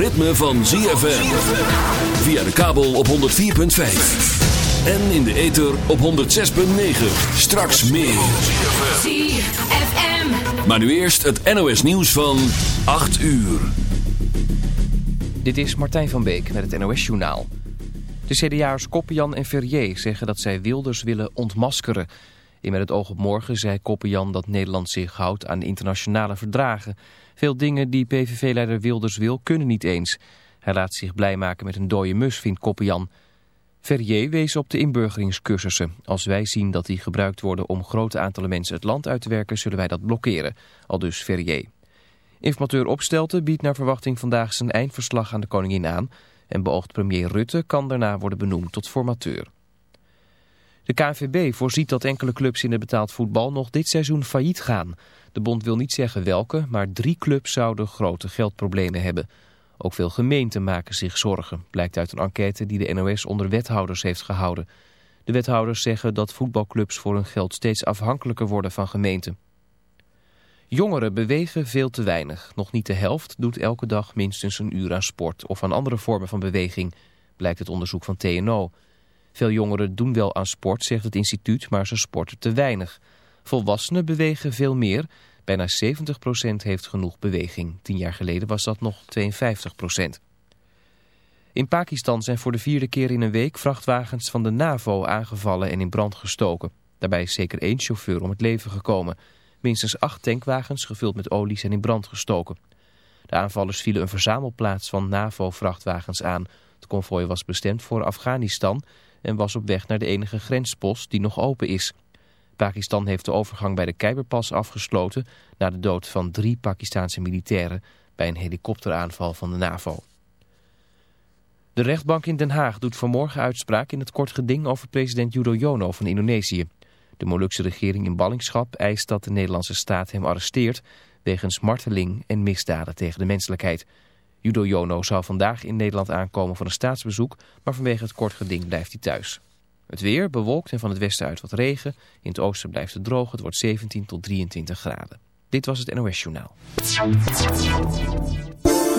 ritme van ZFM. Via de kabel op 104.5. En in de ether op 106.9. Straks meer. ZFM. Maar nu eerst het NOS nieuws van 8 uur. Dit is Martijn van Beek met het NOS Journaal. De CDA'ers Koppian en Verrier zeggen dat zij Wilders willen ontmaskeren. In Met het oog op morgen zei Koppian dat Nederland zich houdt aan internationale verdragen. Veel dingen die PVV-leider Wilders wil kunnen niet eens. Hij laat zich blij maken met een dode mus, vindt Koppian. Verrier wees op de inburgeringscursussen. Als wij zien dat die gebruikt worden om grote aantallen mensen het land uit te werken, zullen wij dat blokkeren. Al dus Verrier. Informateur Opstelten biedt naar verwachting vandaag zijn eindverslag aan de koningin aan... en beoogd premier Rutte kan daarna worden benoemd tot formateur. De KNVB voorziet dat enkele clubs in het betaald voetbal nog dit seizoen failliet gaan. De bond wil niet zeggen welke, maar drie clubs zouden grote geldproblemen hebben. Ook veel gemeenten maken zich zorgen, blijkt uit een enquête die de NOS onder wethouders heeft gehouden. De wethouders zeggen dat voetbalclubs voor hun geld steeds afhankelijker worden van gemeenten. Jongeren bewegen veel te weinig. Nog niet de helft doet elke dag minstens een uur aan sport of aan andere vormen van beweging, blijkt het onderzoek van TNO. Veel jongeren doen wel aan sport, zegt het instituut, maar ze sporten te weinig. Volwassenen bewegen veel meer. Bijna 70% heeft genoeg beweging. Tien jaar geleden was dat nog 52%. In Pakistan zijn voor de vierde keer in een week vrachtwagens van de NAVO aangevallen en in brand gestoken. Daarbij is zeker één chauffeur om het leven gekomen. Minstens acht tankwagens gevuld met olie zijn in brand gestoken. De aanvallers vielen een verzamelplaats van NAVO-vrachtwagens aan. Het konvooi was bestemd voor Afghanistan en was op weg naar de enige grenspost die nog open is. Pakistan heeft de overgang bij de Khyberpas afgesloten na de dood van drie Pakistanse militairen bij een helikopteraanval van de NAVO. De rechtbank in Den Haag doet vanmorgen uitspraak in het kort geding over president Widodo van Indonesië. De Molukse regering in ballingschap eist dat de Nederlandse staat hem arresteert wegens marteling en misdaden tegen de menselijkheid. Judo Jono zou vandaag in Nederland aankomen voor een staatsbezoek, maar vanwege het kort geding blijft hij thuis. Het weer bewolkt en van het westen uit wat regen. In het oosten blijft het droog. Het wordt 17 tot 23 graden. Dit was het NOS Journaal.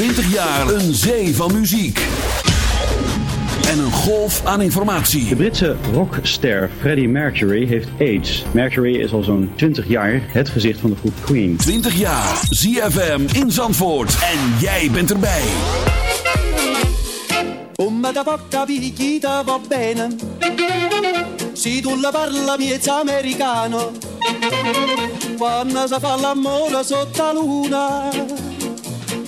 20 jaar een zee van muziek. En een golf aan informatie. De Britse rockster Freddie Mercury heeft AIDS. Mercury is al zo'n 20 jaar het gezicht van de groep Queen. 20 jaar, ZFM in Zandvoort. En jij bent erbij. Come da porta Si tu la parla americano Quando fa l'amore sotto luna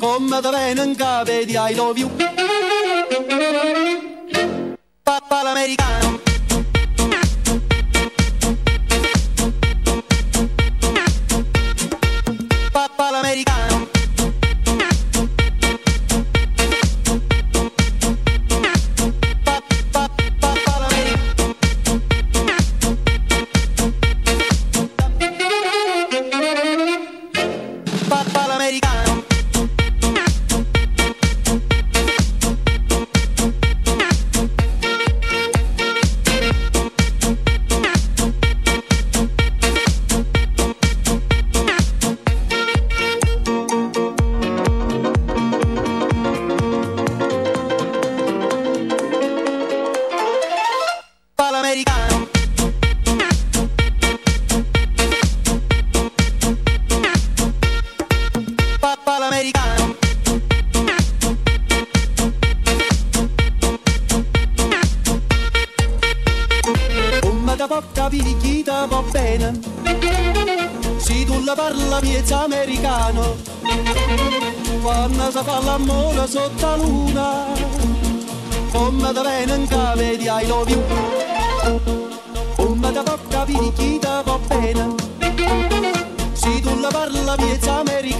come the rain and God, die I love you. Papa l'americano.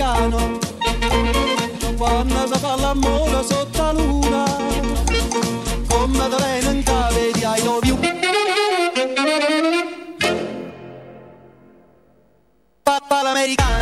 americano. Quando si fa l'amore sotto la luna come te lei non vedi ai dovi Papa l'americano.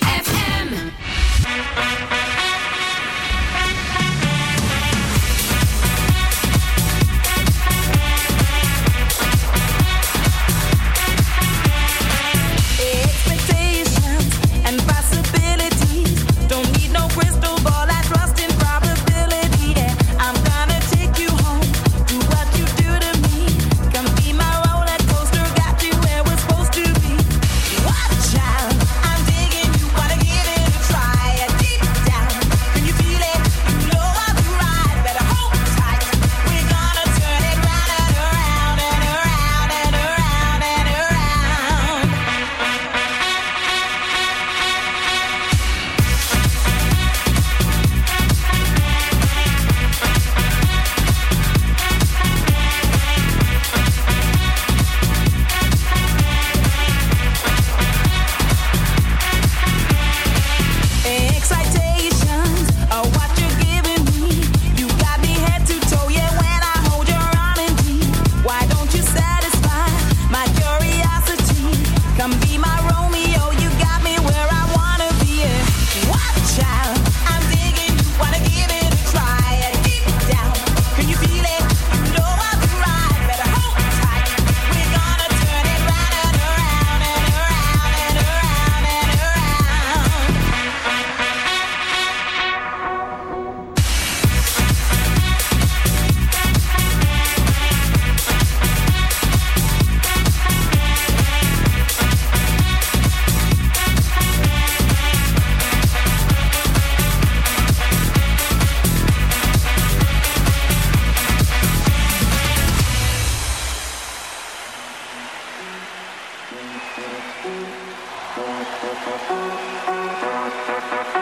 Thank you.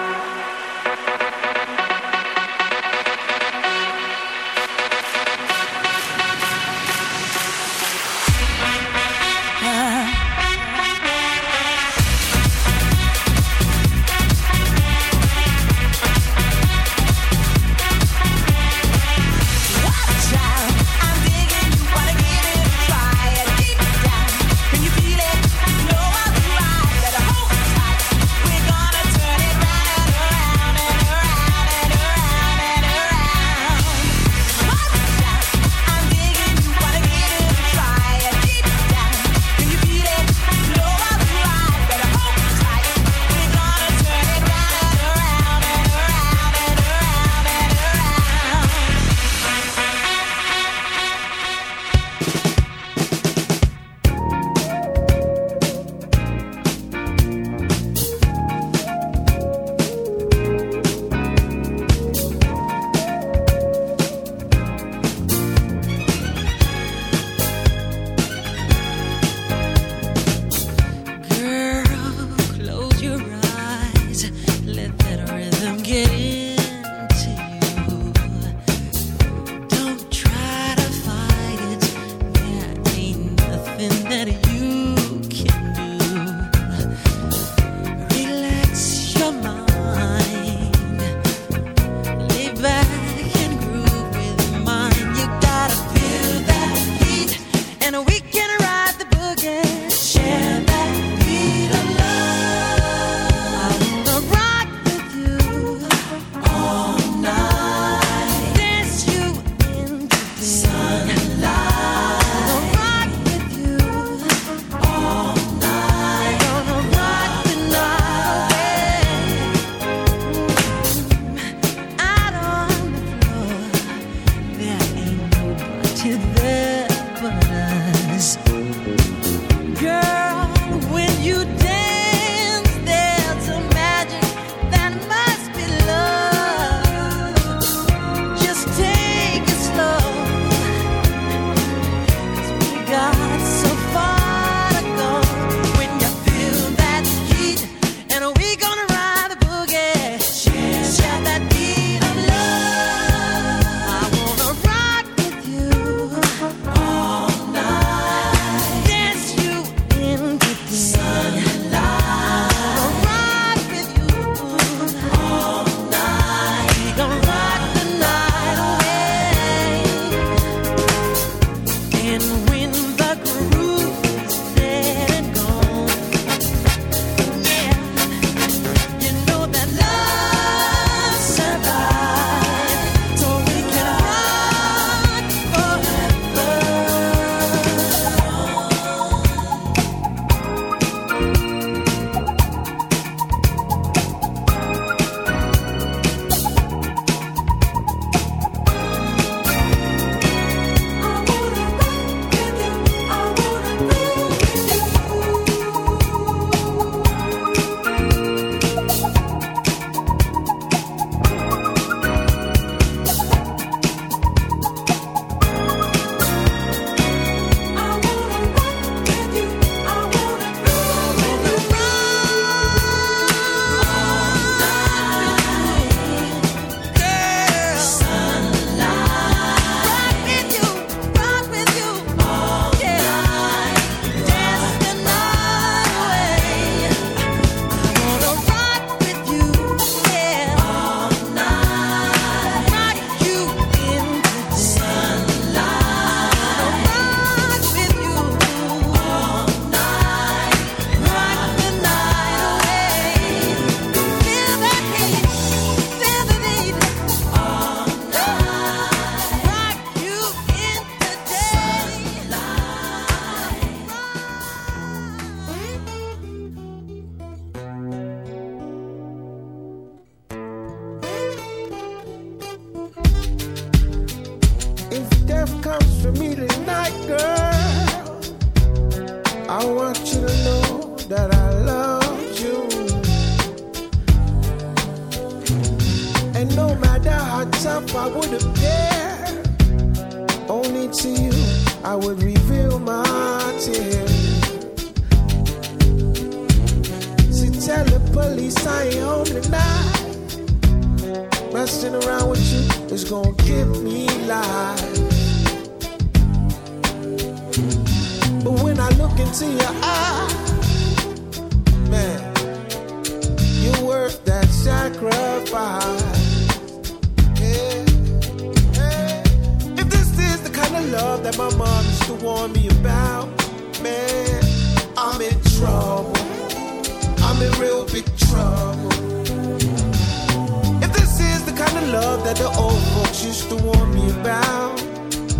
that the old folks used to warn me about.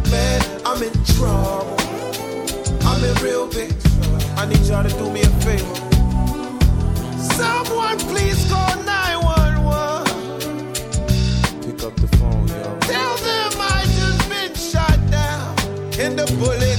Man, I'm in trouble. I'm in real big. trouble. I need y'all to do me a favor. Someone please call 911. Pick up the phone, y'all. Tell them I just been shot down in the bullet.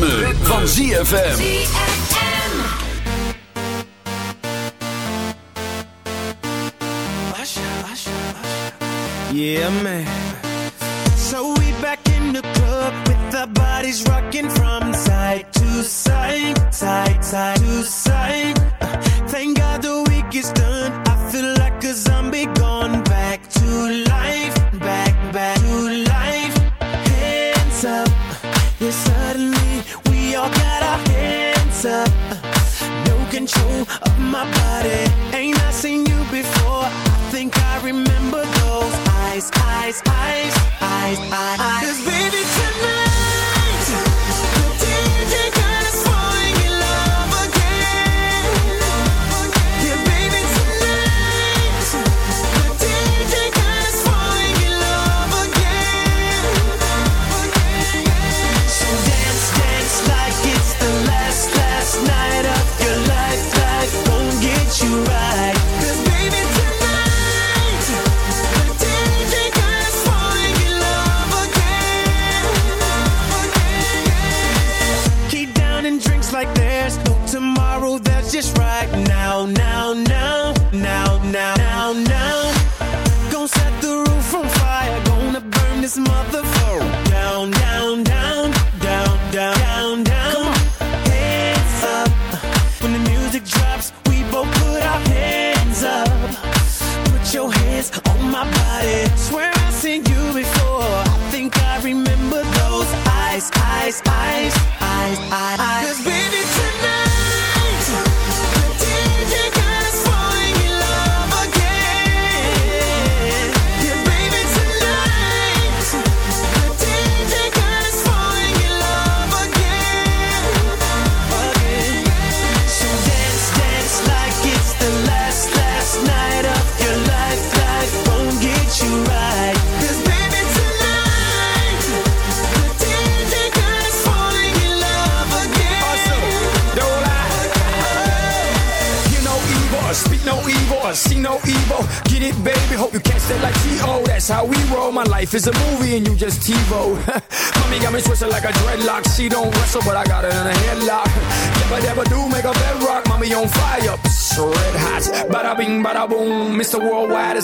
ritme, ritme. van ZFM. Yeah, man.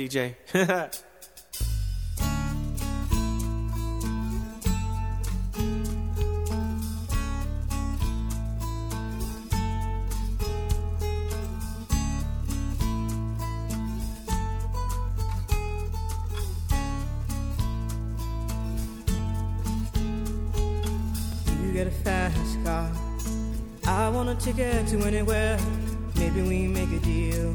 DJ. You a fast car. I want a ticket to anywhere. Maybe we make a deal.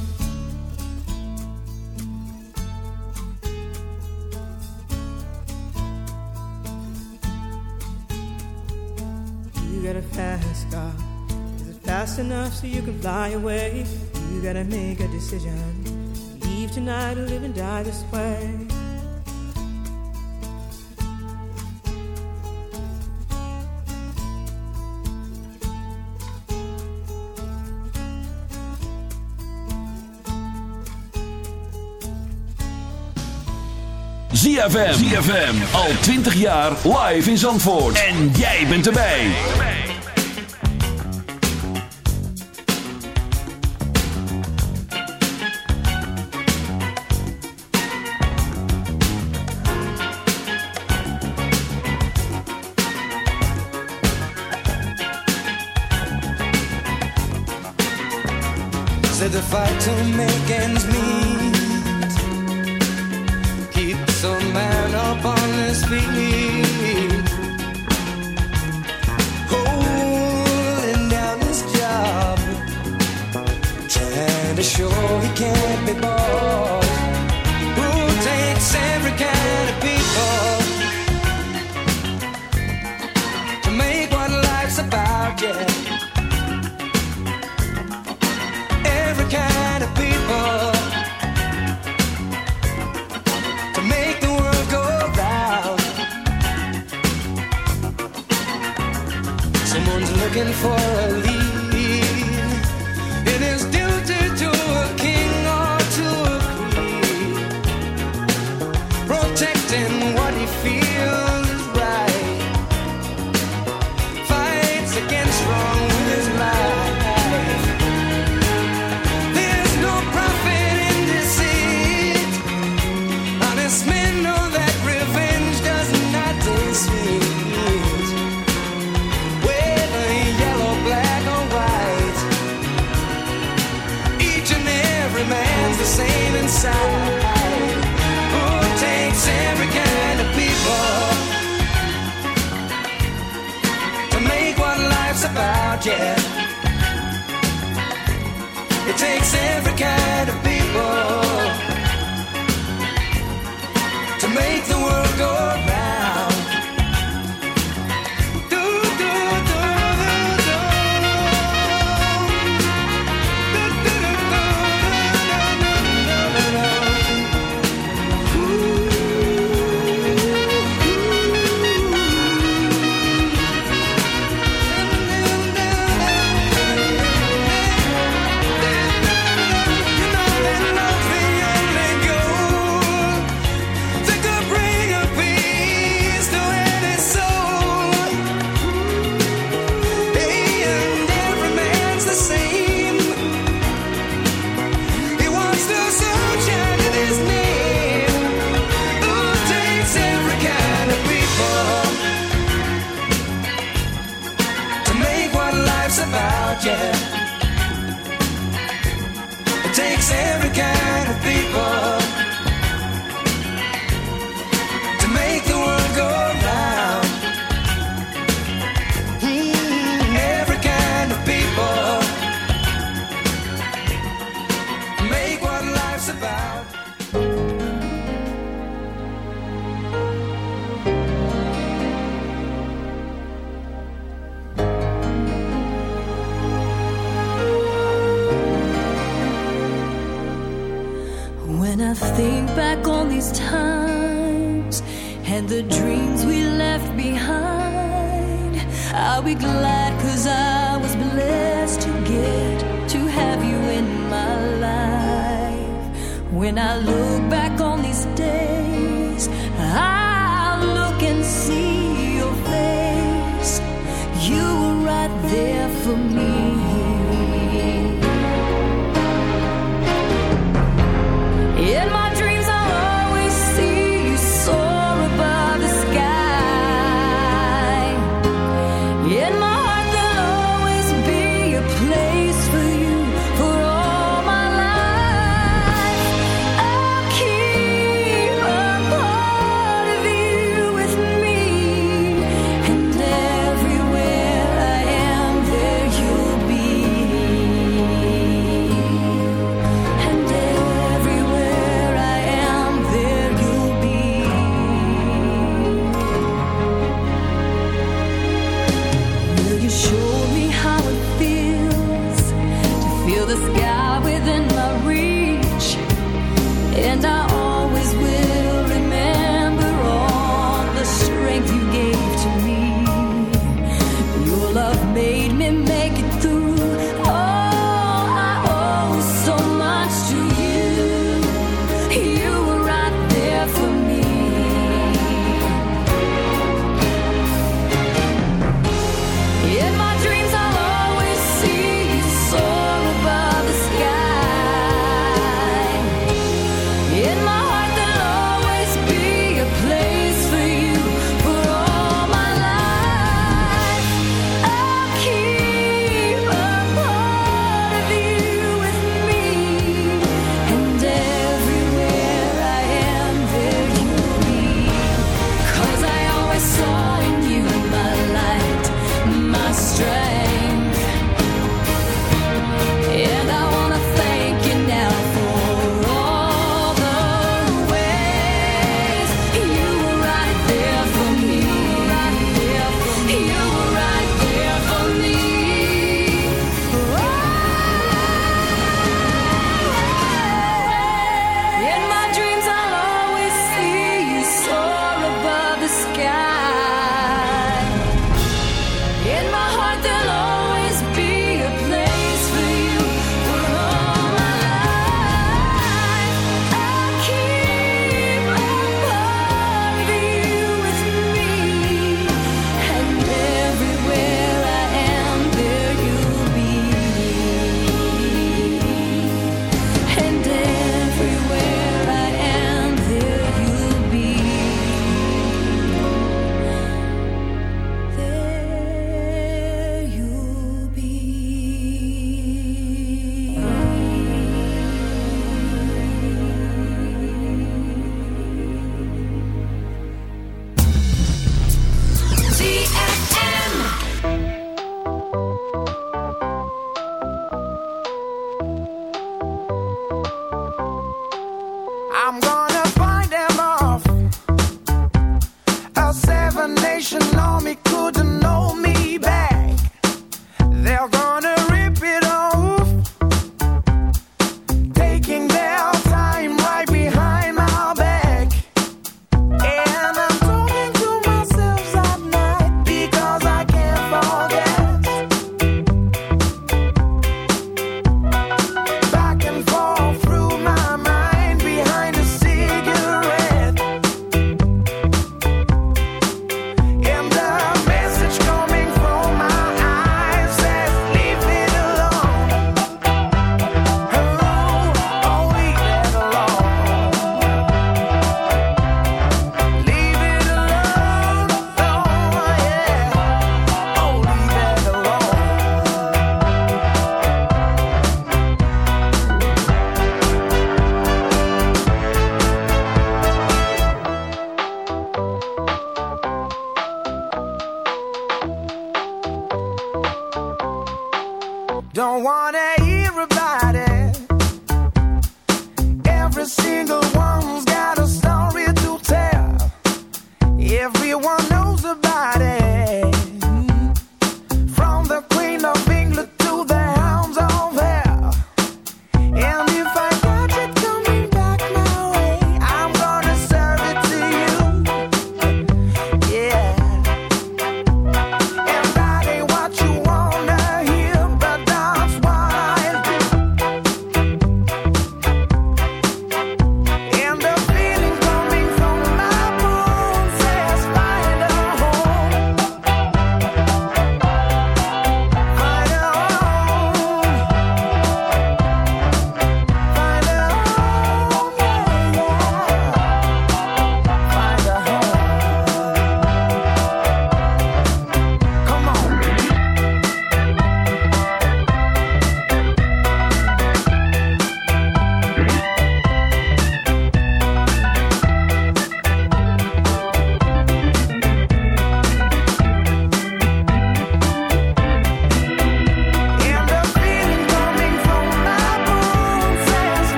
You got a fast car. Is it fast enough so you can fly away? You gotta make a decision. Leave tonight or live and die this way. ZFM. ZFM. Al 20 jaar live in Zandvoort. En jij bent erbij. Same inside. Who takes every kind of people to make what life's about? Yeah. It takes every kind of people to make the world go I'll be glad cause I was blessed to get to have you in my life. When I look back.